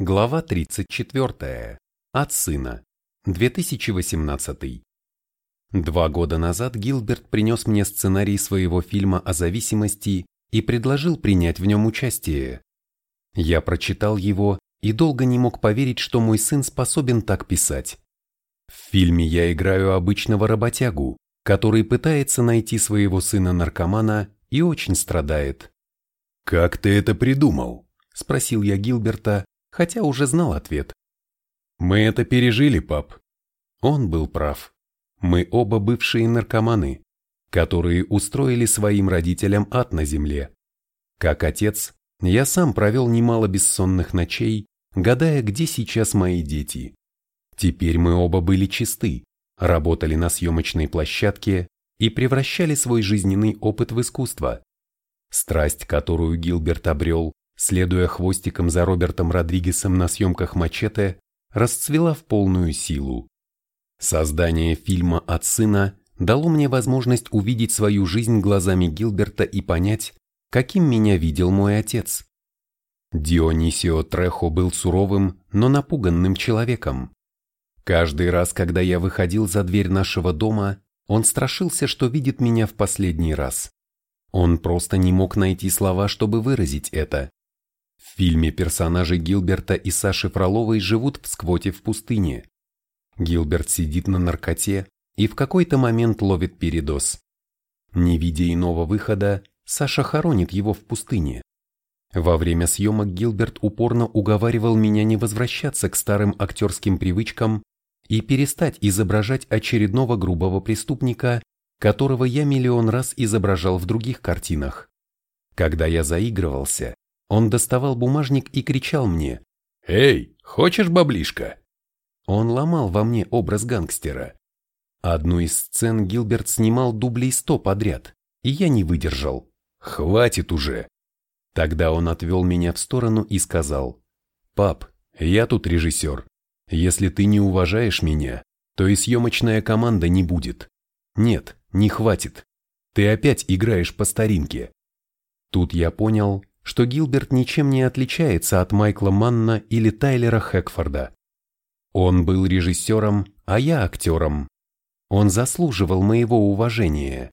Глава 34. От сына. 2018. Два года назад Гилберт принес мне сценарий своего фильма о зависимости и предложил принять в нем участие. Я прочитал его и долго не мог поверить, что мой сын способен так писать. В фильме я играю обычного работягу, который пытается найти своего сына-наркомана и очень страдает. «Как ты это придумал?» – спросил я Гилберта, хотя уже знал ответ. «Мы это пережили, пап». Он был прав. Мы оба бывшие наркоманы, которые устроили своим родителям ад на земле. Как отец, я сам провел немало бессонных ночей, гадая, где сейчас мои дети. Теперь мы оба были чисты, работали на съемочной площадке и превращали свой жизненный опыт в искусство. Страсть, которую Гилберт обрел, следуя хвостиком за Робертом Родригесом на съемках «Мачете», расцвела в полную силу. Создание фильма «От сына» дало мне возможность увидеть свою жизнь глазами Гилберта и понять, каким меня видел мой отец. Дионисио Трехо был суровым, но напуганным человеком. Каждый раз, когда я выходил за дверь нашего дома, он страшился, что видит меня в последний раз. Он просто не мог найти слова, чтобы выразить это. В фильме персонажи Гилберта и Саши Фроловой живут в сквоте в пустыне. Гилберт сидит на наркоте и в какой-то момент ловит передоз. Не видя иного выхода, Саша хоронит его в пустыне. Во время съемок Гилберт упорно уговаривал меня не возвращаться к старым актерским привычкам и перестать изображать очередного грубого преступника, которого я миллион раз изображал в других картинах. Когда я заигрывался, он доставал бумажник и кричал мне «Эй, хочешь баблишка?» Он ломал во мне образ гангстера. Одну из сцен Гилберт снимал дублей сто подряд, и я не выдержал. «Хватит уже!» Тогда он отвел меня в сторону и сказал, «Пап, я тут режиссер. Если ты не уважаешь меня, то и съемочная команда не будет. Нет, не хватит. Ты опять играешь по старинке». Тут я понял, что Гилберт ничем не отличается от Майкла Манна или Тайлера Хэкфорда. Он был режиссером, а я актером. Он заслуживал моего уважения.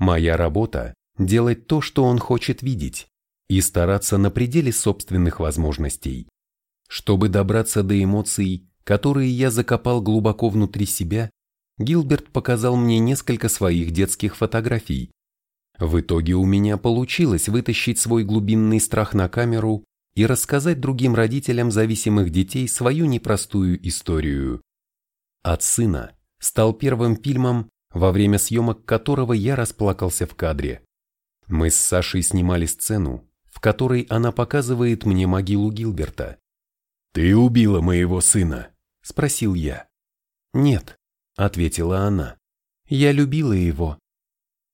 Моя работа – делать то, что он хочет видеть, и стараться на пределе собственных возможностей. Чтобы добраться до эмоций, которые я закопал глубоко внутри себя, Гилберт показал мне несколько своих детских фотографий. В итоге у меня получилось вытащить свой глубинный страх на камеру и рассказать другим родителям зависимых детей свою непростую историю. «От сына» стал первым фильмом, во время съемок которого я расплакался в кадре. Мы с Сашей снимали сцену, в которой она показывает мне могилу Гилберта. «Ты убила моего сына?» – спросил я. «Нет», – ответила она. «Я любила его».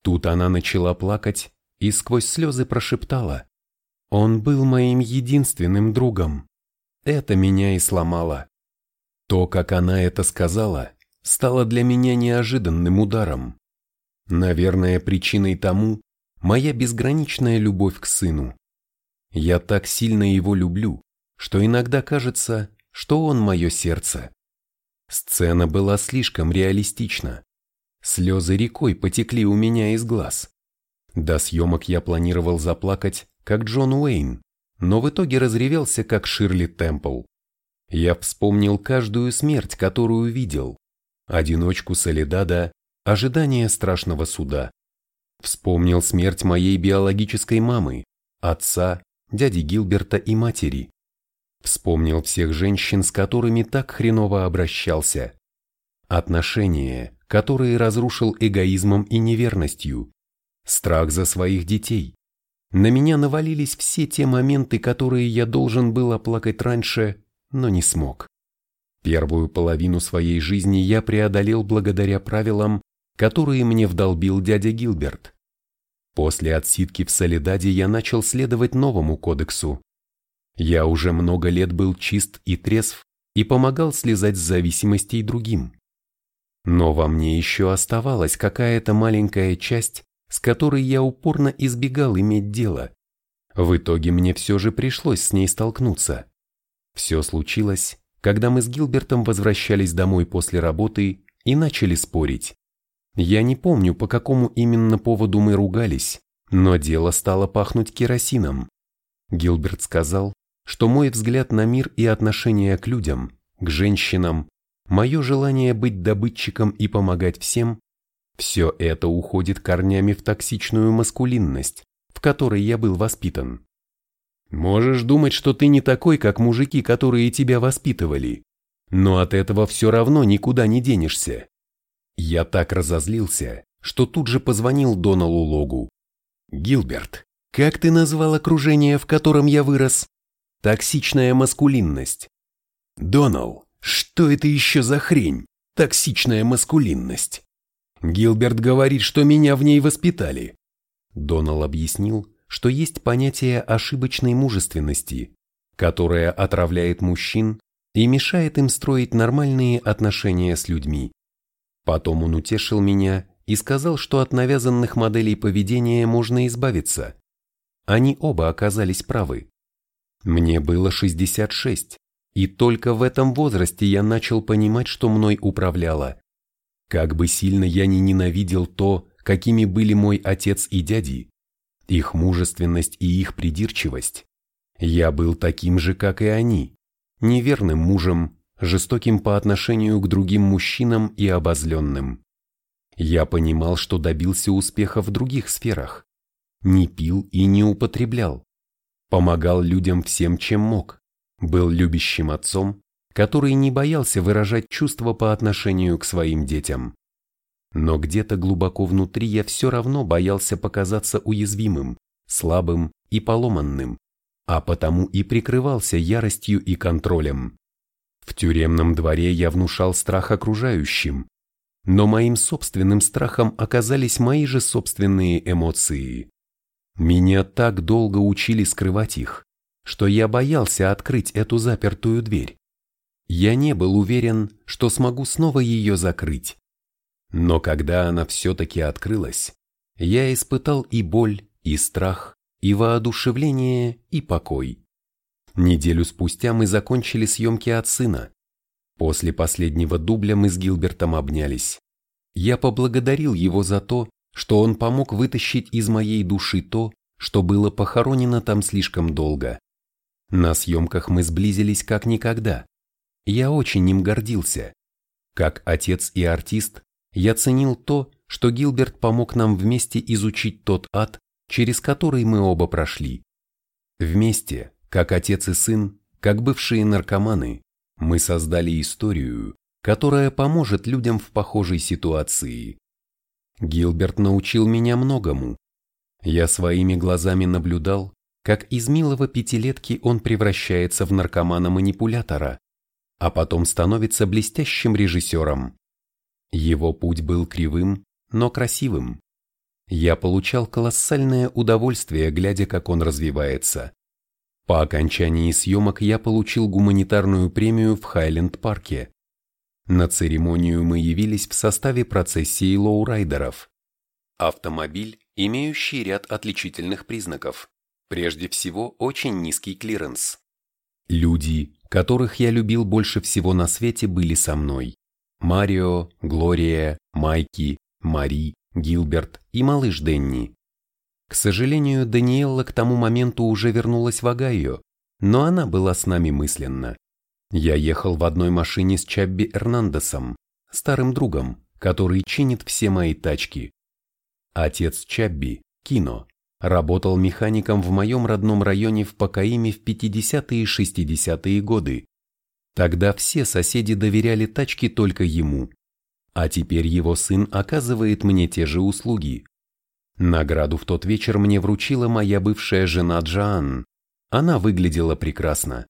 Тут она начала плакать и сквозь слезы прошептала. Он был моим единственным другом. Это меня и сломало. То, как она это сказала, стало для меня неожиданным ударом. Наверное, причиной тому моя безграничная любовь к сыну. Я так сильно его люблю, что иногда кажется, что он мое сердце. Сцена была слишком реалистична. Слезы рекой потекли у меня из глаз. До съемок я планировал заплакать, как Джон Уэйн, но в итоге разревелся, как Ширли Темпл. Я вспомнил каждую смерть, которую видел. Одиночку Солидада, ожидание страшного суда. Вспомнил смерть моей биологической мамы, отца, дяди Гилберта и матери. Вспомнил всех женщин, с которыми так хреново обращался. Отношения, которые разрушил эгоизмом и неверностью. Страх за своих детей, на меня навалились все те моменты, которые я должен был оплакать раньше, но не смог. Первую половину своей жизни я преодолел благодаря правилам, которые мне вдолбил дядя Гилберт. После отсидки в Солидаде я начал следовать новому кодексу. Я уже много лет был чист и трезв и помогал слезать с зависимостей другим. Но во мне еще оставалась какая-то маленькая часть, с которой я упорно избегал иметь дело. В итоге мне все же пришлось с ней столкнуться. Все случилось, когда мы с Гилбертом возвращались домой после работы и начали спорить. Я не помню, по какому именно поводу мы ругались, но дело стало пахнуть керосином. Гилберт сказал, что мой взгляд на мир и отношение к людям, к женщинам, мое желание быть добытчиком и помогать всем, все это уходит корнями в токсичную маскулинность, в которой я был воспитан. Можешь думать, что ты не такой, как мужики, которые тебя воспитывали, но от этого все равно никуда не денешься. Я так разозлился, что тут же позвонил Доналу Логу. «Гилберт, как ты назвал окружение, в котором я вырос?» «Токсичная маскулинность». «Донал, что это еще за хрень? Токсичная маскулинность?» Гилберт говорит, что меня в ней воспитали. Донал объяснил, что есть понятие ошибочной мужественности, которое отравляет мужчин и мешает им строить нормальные отношения с людьми. Потом он утешил меня и сказал, что от навязанных моделей поведения можно избавиться. Они оба оказались правы. Мне было 66, и только в этом возрасте я начал понимать, что мной управляло. Как бы сильно я ни ненавидел то, какими были мой отец и дяди, их мужественность и их придирчивость, я был таким же, как и они, неверным мужем, жестоким по отношению к другим мужчинам и обозленным. Я понимал, что добился успеха в других сферах. Не пил и не употреблял. Помогал людям всем, чем мог. Был любящим отцом, который не боялся выражать чувства по отношению к своим детям. Но где-то глубоко внутри я все равно боялся показаться уязвимым, слабым и поломанным, а потому и прикрывался яростью и контролем. В тюремном дворе я внушал страх окружающим, но моим собственным страхом оказались мои же собственные эмоции. Меня так долго учили скрывать их, что я боялся открыть эту запертую дверь. Я не был уверен, что смогу снова ее закрыть. Но когда она все-таки открылась, я испытал и боль, и страх, и воодушевление, и покой. Неделю спустя мы закончили съемки от сына. После последнего дубля мы с Гилбертом обнялись. Я поблагодарил его за то, что он помог вытащить из моей души то, что было похоронено там слишком долго. На съемках мы сблизились как никогда. Я очень им гордился. Как отец и артист, я ценил то, что Гилберт помог нам вместе изучить тот ад, через который мы оба прошли. Вместе, как отец и сын, как бывшие наркоманы, мы создали историю, которая поможет людям в похожей ситуации. Гилберт научил меня многому. Я своими глазами наблюдал, как из милого пятилетки он превращается в наркомана-манипулятора, а потом становится блестящим режиссером. Его путь был кривым, но красивым. Я получал колоссальное удовольствие, глядя, как он развивается. По окончании съемок я получил гуманитарную премию в Хайленд-парке. На церемонию мы явились в составе процессии лоурайдеров. Автомобиль, имеющий ряд отличительных признаков. Прежде всего, очень низкий клиренс. Люди, которых я любил больше всего на свете, были со мной. Марио, Глория, Майки, Мари, Гилберт и малыш Денни. К сожалению, Даниэлла к тому моменту уже вернулась в Огайо, но она была с нами мысленно. Я ехал в одной машине с Чабби Эрнандесом, старым другом, который чинит все мои тачки. Отец Чабби, Кино, работал механиком в моем родном районе в Пакаиме в 50-е и 60-е годы. Тогда все соседи доверяли тачки только ему. А теперь его сын оказывает мне те же услуги. Награду в тот вечер мне вручила моя бывшая жена Джоан. Она выглядела прекрасно.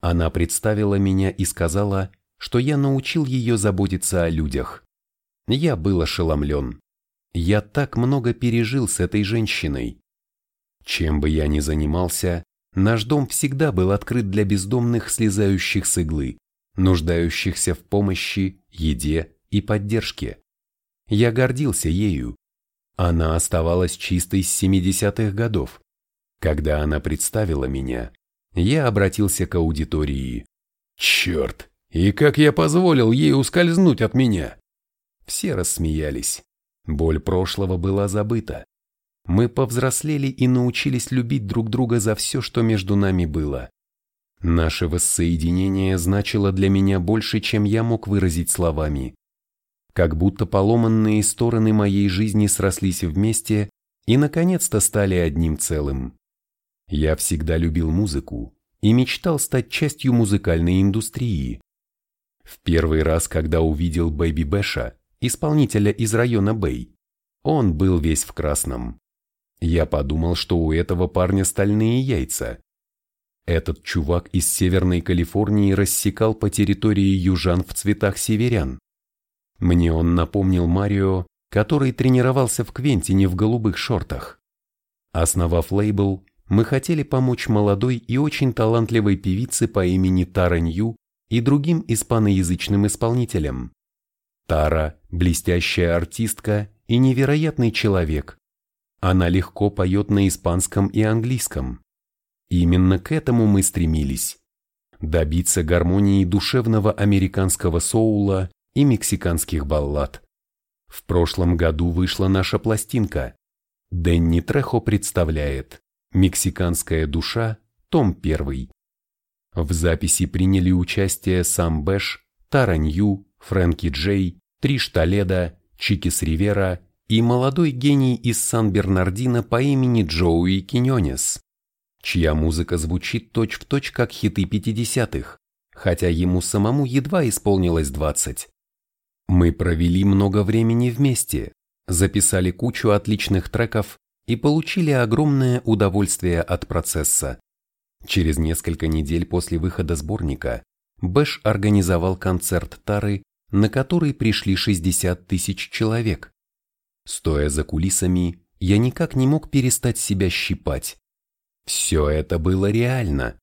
Она представила меня и сказала, что я научил ее заботиться о людях. Я был ошеломлен. Я так много пережил с этой женщиной. Чем бы я ни занимался, наш дом всегда был открыт для бездомных, слезающих с иглы, нуждающихся в помощи, еде и поддержке. Я гордился ею, она оставалась чистой с 70-х годов. Когда она представила меня, я обратился к аудитории. «Черт! И как я позволил ей ускользнуть от меня?» Все рассмеялись. Боль прошлого была забыта. Мы повзрослели и научились любить друг друга за все, что между нами было. Наше воссоединение значило для меня больше, чем я мог выразить словами. Как будто поломанные стороны моей жизни срослись вместе и наконец-то стали одним целым. Я всегда любил музыку и мечтал стать частью музыкальной индустрии. В первый раз, когда увидел Бэйби Бэша, исполнителя из района Бэй, он был весь в красном. Я подумал, что у этого парня стальные яйца. Этот чувак из Северной Калифорнии рассекал по территории южан в цветах северян. Мне он напомнил Марио, который тренировался в Квентине в голубых шортах. Основав лейбл, мы хотели помочь молодой и очень талантливой певице по имени Тара Нью и другим испаноязычным исполнителям. Тара – блестящая артистка и невероятный человек. Она легко поет на испанском и английском. Именно к этому мы стремились. Добиться гармонии душевного американского соула и мексиканских баллад. В прошлом году вышла наша пластинка. Дэнни Трехо представляет «Мексиканская душа», том 1. В записи приняли участие Сам Бэш, Тара Нью, Фрэнки Джей, Триш Толедо, Чикис Ривера и молодой гений из Сан-Бернардино по имени Джоуи Киньонес, чья музыка звучит точь-в-точь точь как хиты 50-х, хотя ему самому едва исполнилось 20. Мы провели много времени вместе, записали кучу отличных треков и получили огромное удовольствие от процесса. Через несколько недель после выхода сборника Бэш организовал концерт Тары, на который пришли 60 тысяч человек. Стоя за кулисами, я никак не мог перестать себя щипать. Все это было реально.